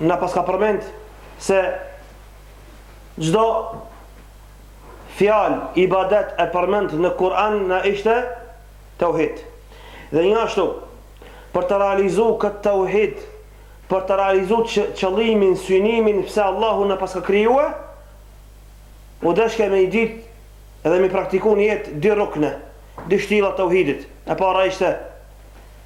Na paska përmend se çdo fjalë ibadet e përmend në Kur'an na ishte tauhid. Dhe njashtu, për ta realizu këtë tauhid, për të realizu qëllimin, synimin, pse Allahu na paska krijue, u dashke me i dit edhe me praktiku në jetë dy rukne, dy shtylla të tauhidit. E para ishte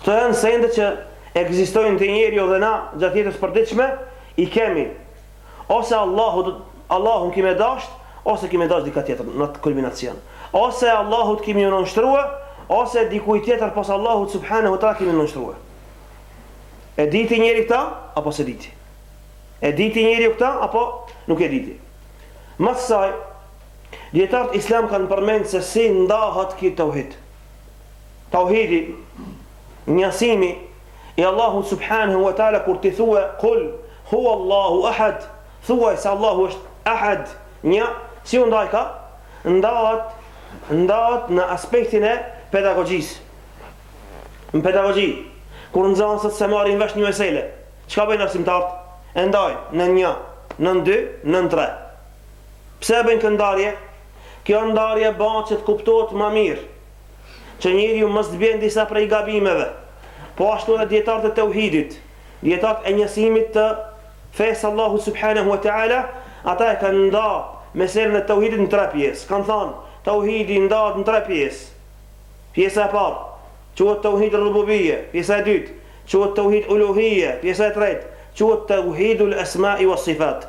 Këto janë sende që ekzistojnë te njeriu dhe na gjatë jetës së përditshme i kemi ose Allahu Allahun e kemi dashtë ose kemi dashtë diçka tjetër në kulminacion. Ose Allahut kemi nënshtrua ose dikujt tjetër pos Allahut subhanehu ve teala kemi nënshtrua. E diti njeri këta apo s'e diti? E diti njeriu këta apo nuk e diti? Mas saj, dijetarët islam kanë përmend se si ndahet ky tauhid. Tauhidi, njësimi i Allahut subhanehu ve teala kur ti thue kul huwallahu ahad, thuaj se Allahu është ahad, një, si u ndajka? Ndahet në aspektin e pedagogjisë. Në pedagogji, kur nxënësit s'e marrin vesh një mesele, çka bëjnë arsimtarët? E ndajnë në një, në dy, në tre. Pse e bëjnë kët ndarje? Kjo ndarje bahet që të kuptohet ma mirë që njeriu mos të bjen n'disa prej gabimeve, po ashtu edhe dijetarët e tauhidit, dijetarët e njësimit të fesë së Allahut subhanahu wa taala, ata e kanë nda meselën e tauhidit në tre pjesë. Kanë thanë, tauhidi ndahet në tre pjesë. Pjesa e parë quhet tauhid rububie, pjesa e dytë quhet tauhid uluhie, pjesa e tretë quhet tauhidul asma'i was sifat.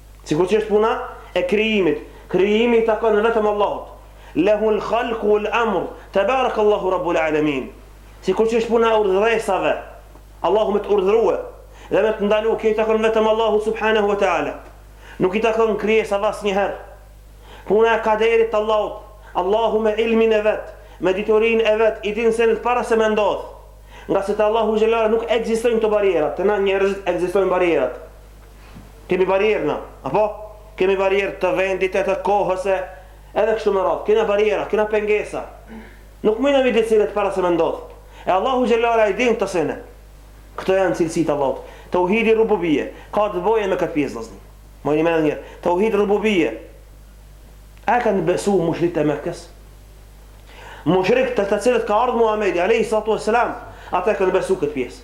Sikur që është puna e krijimit, krijimi i takon vetëm Allahut. Lehul khalqu wal-amr, tabarak Allahu Rabbul Alamin. Sikur që është puna e urdhëresave, Allahu me të urdhërue dhe me të ndalu, kjo i takon vetëm Allahut subhanahu wa taala. Nuk i takon krijesave asnjëherë. Puna e kaderit të Allahut, Allahu me ilmin e vet, me diturin e vet, i din senet para se me ndodhë. Ngase te Allahu xhelle shanuhu nuk ekzistojnë këto barrierat, te na njerëzit ekzistojnë barrierat. Kemi barrierë na, apo? Kemi barrierë të vendit e të kohës e edhe kështu me radhë. Kena barriera, kena pengesa. Nuk mujna me i dit senet para se me ndodhë. E Allahu xhelle shanuhu i din kto sene. Këto janë cilësitë e Allahut. Tauhidi rububije. Ka të bojë me këtë pjesë, vëzni. Moj një menë njërë. Të uhidi rububije. A e kanë besu mushrikët e Mekës? Mushrikët te të cilët ka ardhë Muhammedi, a.s. Ata e kanë besu këtë pjesë.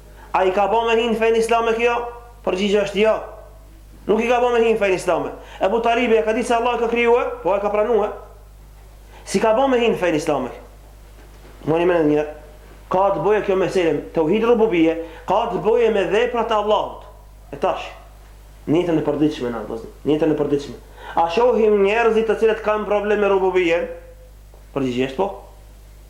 A i ka ba me hi në fenë islame kjo? Përgjigja është jo. Nuk i ka ba me hi në fenë islame. Ebu Talibi e ka ditë se Allah e ka kriue, po e ka pranue. S'i ka ba me hi në fenë islame kjo? Mbajeni mend njëherë. Ka të bëje kjo mesele, teuhid rububije, ka të bëje me veprat e Allahut. E tash, n'jetën e përditshme, na, n'jetën e përditshme. A shohim njerëzit të cilët kanë probleme rububije? Përgjigja është po.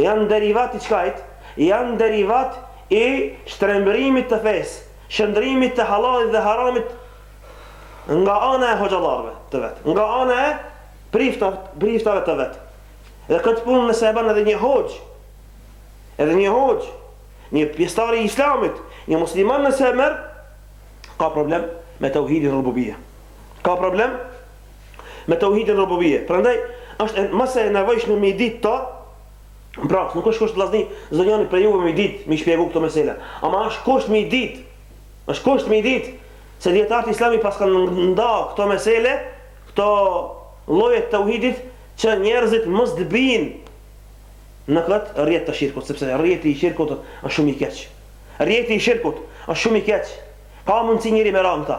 Janë derivat i çkajt? Janë derivat i shtrembërimit të fesë, shndërrimit të hallallit dhe haramit nga ana e hoxhallarëve të vet, nga ana e priftave të vet. Dhe këtë punë nëse e bën edhe një hoxhë, edhe një hoxhë, një pjesëtar i Islamit, një musliman nëse e merr, ka problem me tauhidin rububia. Ka problem me tauhidin rububije. Prandaj është e më se e nevojshme me i ditë to, pra, nuk është kusht vllazni, zor jani për juve me i ditë, me i shpjegu këto mesela, ama është kusht me i ditë, është kusht me i ditë, se dijetarët islam i pas kanë nda këto mesele, këto llojet e tauhidit, që njerëzit mos të bin në këtë rrjet të shirkut, sepse rrjeti i shirkut është shumë i keq. Rrjeti i shirkut është shumë i keq. Ka mundësi njeri me ra në ta.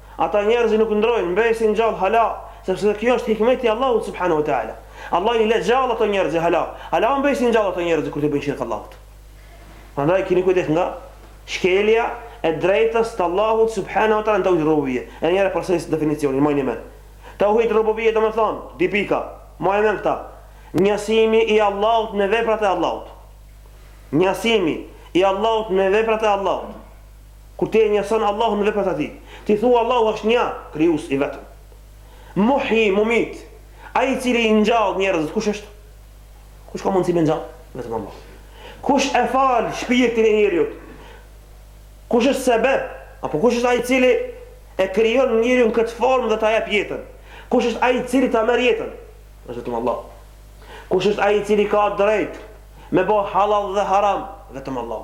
Ata njerëz nuk ndrrojnë, mbesin gjallë hala, sepse kjo është hikmeti i Allahut subhanahu wa ta'ala. Allah i le gjallë ato njerëz hala, hala mbesin gjallë ato njerëz kur t'i bëjnë shirk Allahut. Prandaj kini kujdes nga shkelja e drejtës të Allahut subhanahu wa ta'ala në tauhid rububie. Edhe njëherë e përsëris definicionin, mbani mend. Tauhid rububie do të thotë, dy pika, mbaje mend këta. Njësimi i Allahut në veprat e Allahut. Njësimi i Allahut në veprat e Allahut. Kur ti e njëson Allahun në veprat e Tij, ti thua Allahu është një, Krijues i vetëm. Muhji, Mumit, ai i cili i ngjall njerëzit, kush është? Kush ka mundësi me ngjall? Vetëm Allah. Kush e fal shpirtin e njeriut? Kush është sebeb? Apo kush është ai i cili e krijon njeriu në këtë formë dhe ta jep jetën? Kush është ai i cili ta merr jetën? Është vetëm Allah. Kush është ai i cili ka drejt me ba hallall dhe haram? Vetëm Allah.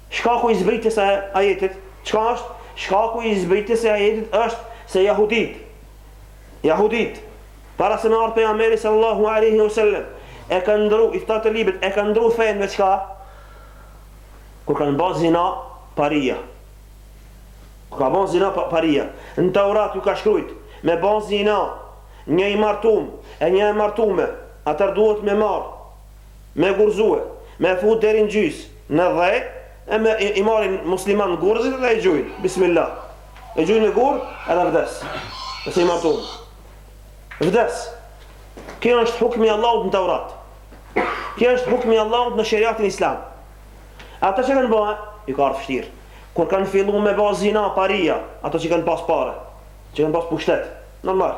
Shkaku i zbritjes së ajetit, çka është? Shkaku i zbritjes së ajetit është se jahuditë, jahuditë, para se me ardhë pejgamberi sallallahu alaihi wasallam, e kanë ndrru, ithtarët e librit, e kanë ndrru fenë me çka? Kur kanë ba zina paria. Kur ka ba zina pa, paria. Në Taurat ju ka shkruajt, me ba zina një i martum e një e martume, atër duhet me marrë me gurzue, me e fut deri në gjys, në dhe, e me i marrin muslimant gurzit dhe e gjujn, bismillah. E gjujn me gur, edhe vdes. E se i martun. Vdes. Kjo është hukmi Allahut në Taurat. Kjo është hukmi Allahut në sheriatin islam. Ata çka kanë bë, i ka ardhë vështirë. Kur kanë fillu me bë zina, paria, ata që kanë pas pare, që kanë pas pushtet, normal.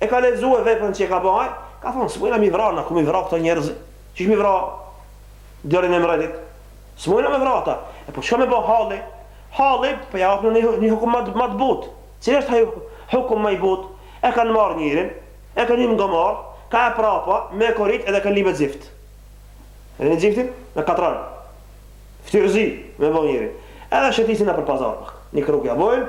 E ka lexue veprën që e ka bo ai, ka thonë, s'mujna mi vra, na ku mi vra këto njerëzi, qysh mi vra djalin e mretit, s'mujna me vra ta, e po çka me bo hali, hali, po ja apim një, një hukum ma, ma të but, cili është aj, hukum ma i but, e kanë marrë njerin, e kanë hyp në gomar, ka e prapa, me e korit edhe kanë ly me zift. Edhe me ziftin, me katran, ftyrëzi, me bo njerin. Edhe shetisin nëpër pazar, një krug ja bojnë,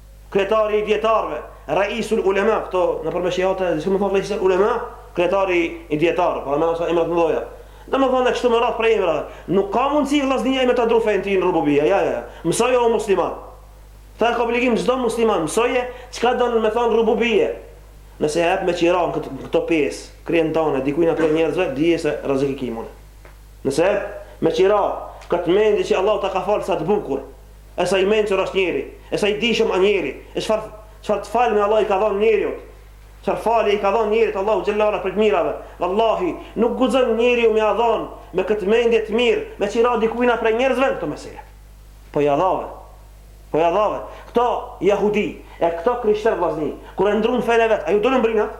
kryetari i dijetarëve, Raisul Ulema, këto nëpër meshihata, si me thonë Raisul Ulema, kryetari i dijetarëve, para mëna sa emra t'mëdhoja. Domethonë e kështu me radhë për emra, nuk ka mundësi vllazni ja i me të drufe në ti në rububia, ja, ja, mësoje o musliman. Tha e ka obligim çdo musliman, mësoje, çka don me thonë rububia. Nëse jep me qira në këto, këto pes, kryen tane, dikujna prej njerëzve, dhije se rrezik i ki punët. Nëse jep me qira, këtë mendje që Allahu ta ka falë sa të bukur, E sa i mençur është njeri, e sa i dijshëm ë njeri, e çfarë çfarë të falme Allah i ka dhënë njeriut. Çfarë falje i ka dhënë njerit Allahu xhelle ala prej të mirave. Vallahi, nuk guxon njeriu me ia dhënë me këtë mendje të mirë, me qira dikujna prej njerëzve këto mesela. Po ia dhave. Po ia dhave. Këto jehudi, e këto krishterë vllazni, kur e ndrunë fenë e vet, a ju dolën brinat?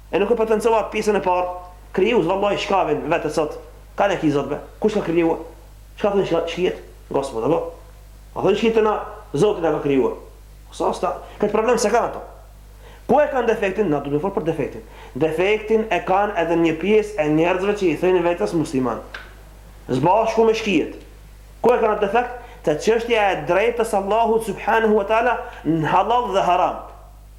E nuk e potencova pjesën e parë Krijus vallahi shkavin vete sot ka ne ki zot be kush ka krijue çka thon shka shkijet gospod apo a thon shkijet tona zoti na ka krijue sa sta kët problem s'e kan ato ku e kan defektin na duhet me fol për defektin defektin e kan edhe një pjesë e njerzve që i thojn vetes musliman zbashku me shkijet ku e kan at defekt te çështja e drejtës Allahut subhanehu wa taala në hallall dhe haram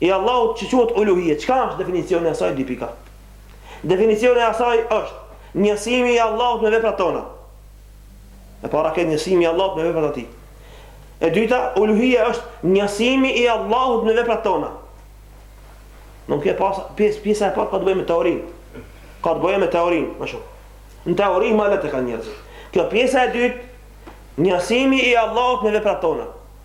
i Allahut që quhet uluhije. Çka është definicioni i asaj dy pika? Definicioni i asaj është njësimi i Allahut me veprat tona. E para ke njësimi i Allahut me veprat e tij. E dyta, uluhije është njësimi i Allahut me veprat tona. Nuk ke pas pjesë pjesa e parë ka të bëjë me teorinë. Ka të bëjë me teorinë, më shumë. Në teori më lehtë kanë njerëz. Kjo pjesa e dytë, njësimi i Allahut me veprat tona.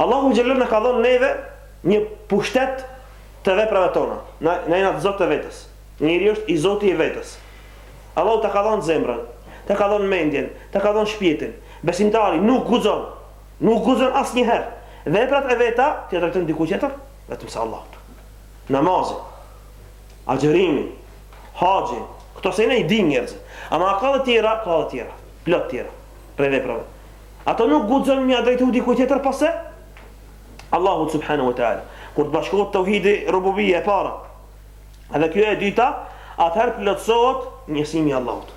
Allahu xhelle ala na ka dhënë neve një pushtet të veprave tona. Na na jena të zotë të vetes. Njeri është i zoti i vetes. Allahu ta ka dhënë zemrën, ta ka dhënë mendjen, ta ka dhënë shpirtin. Besimtari nuk guxon, nuk guxon asnjëherë. Veprat e veta t'i drejton diku tjetër, vetëm se Allahut. Namazi, agjërimi, haxhi, këto sene i dinë njerëzit. Ama ka të tjera, ka të tjera, plot tjera. Prej veprave. Ato nuk guxojnë m'ia drejtu dikujt tjetër pos se Allahut subhanahu wa taala. Kur të bashkohet tauhidi rububia e para, edhe kjo e dyta, atëherë plotësohet njësimi i Allahut.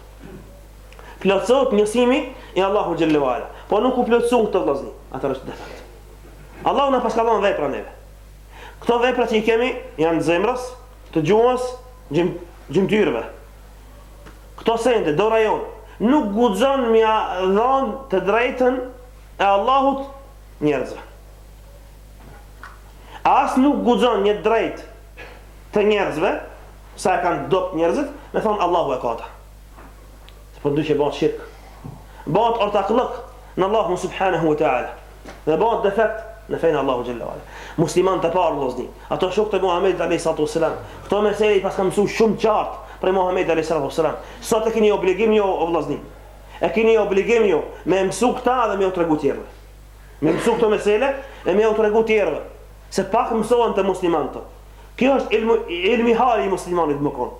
Plotësohet njësimi i Allahut xhelle ala. Po nuk u plotësuan këto vllazni, atëherë është defekt. Allahu na paska dhënë vepra neve. Këto vepra që i kemi janë të zemrës, të gjuhës, gjymtyrëve. Këto sende, dora jonë, nuk guxon m'ia dhanë të drejtën e Allahut njerëzve. A as nuk guxon një drejt të njerëzve, sa e kanë dot njerëzit, me thonë se Allahu e ka ta. Se po ndoqe bëhet shirk. Bëhet ortakllëk në Allahun subhanahu wa taala. dhe bëhet defekt në fenë e Allahut xhelle ala. Muslimanët e parë vllazni, ato shokët e Muhamedit alayhi salatu wasalam. Këto mesela i paskan mësu shumë qartë prej Muhamedit alayhi salatu wasalam. Sot e keni obligim ju o vllazni. E keni obligim ju me mësu këta dhe me u tregu tjerëve. Me mësu këto mesela e me u tregu tjerëve. Se pak mësohen te muslimanët. Kjo është ilmi, ilmi hali i muslimanit me konë.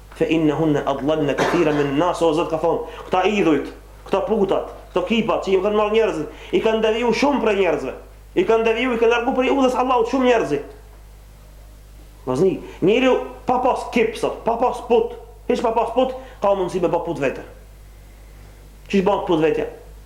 Fe innehunne adllalne kethire min nase o Zot ka thonë, këta idhujt këta putat këto kipat që i kanë marrë njerëzit i kanë deviju shumë prej njerëzve i kanë deviju i kanë largu prej udhës Allahut shumë njerëz. Vllazni, njeriu pa pas kip sot, pa pas put, hiç pa pas put, ka mundësi me bë put veten. Qysh bën put vetja?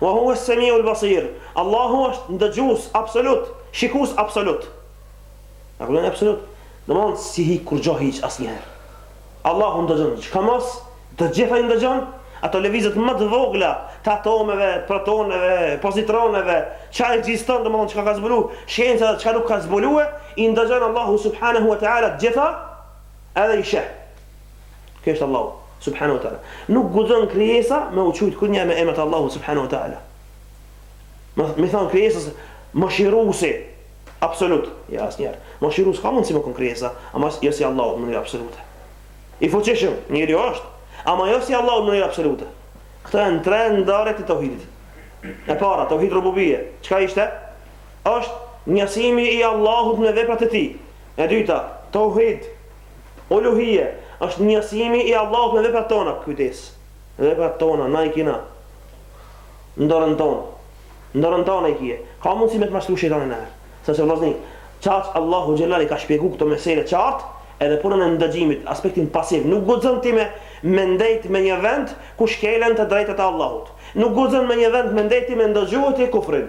Wa huwa as-sami'ul basir, Allahu është ndëgjues absolut, shikues absolut. E kuptoni absolut? Domthon s'i hik kurgjo hiç asnjëherë. Allahu ndëgjon çkamos, të gjitha i ndëgjon, ato lëvizjet më të vogla të atomeve, protoneve, pozitroneve, çka ekziston, domthon çka ka zbulu shkenca dhe çka nuk ka zbulue, i ndëgjon Allahu subhanahu wa ta'ala të gjitha, edhe i sheh. Ky është Allahu, subhanahu wa ta'ala. Nuk guxon krijesa me u qujtë kurrnjëherë me emër të Allahut, subhanahu wa ta'ala. M'i thonë krijesës, mëshiruesi absolut, jo asnjëherë. Mëshirues ka mundësi me kënë krijesa, ama jo si Allahu, në mënyrë absolute. I fuqishëm, njeriu është, ama jo si Allahu, në mënyrë absolute. Këta janë tre ndarjet të teuhidit. E para, teuhidi rububije, çka ishte? është njësimi i Allahut në veprat e tij. E dyta, teuhidi, Uluhije është njësimi i Allahut me veprat tona, kujdes. Veprat tona, na i kina. Në dorën tonë. Në dorën tonë i kije. Ka mundësi me të mashtru shejtani nëj herë. Se vëllazni, qatë Allahu Xhelle ka shpjegu këto mesele qartë, edhe punën e ndëgjimit, aspektin pasiv. Nuk gudzën ti me, me ndejt me një vend ku shkelen të drejtat e Allahut. Nuk gudzën me një vend me ndejt ti me ndëgju këtë kufrin.